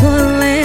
多累。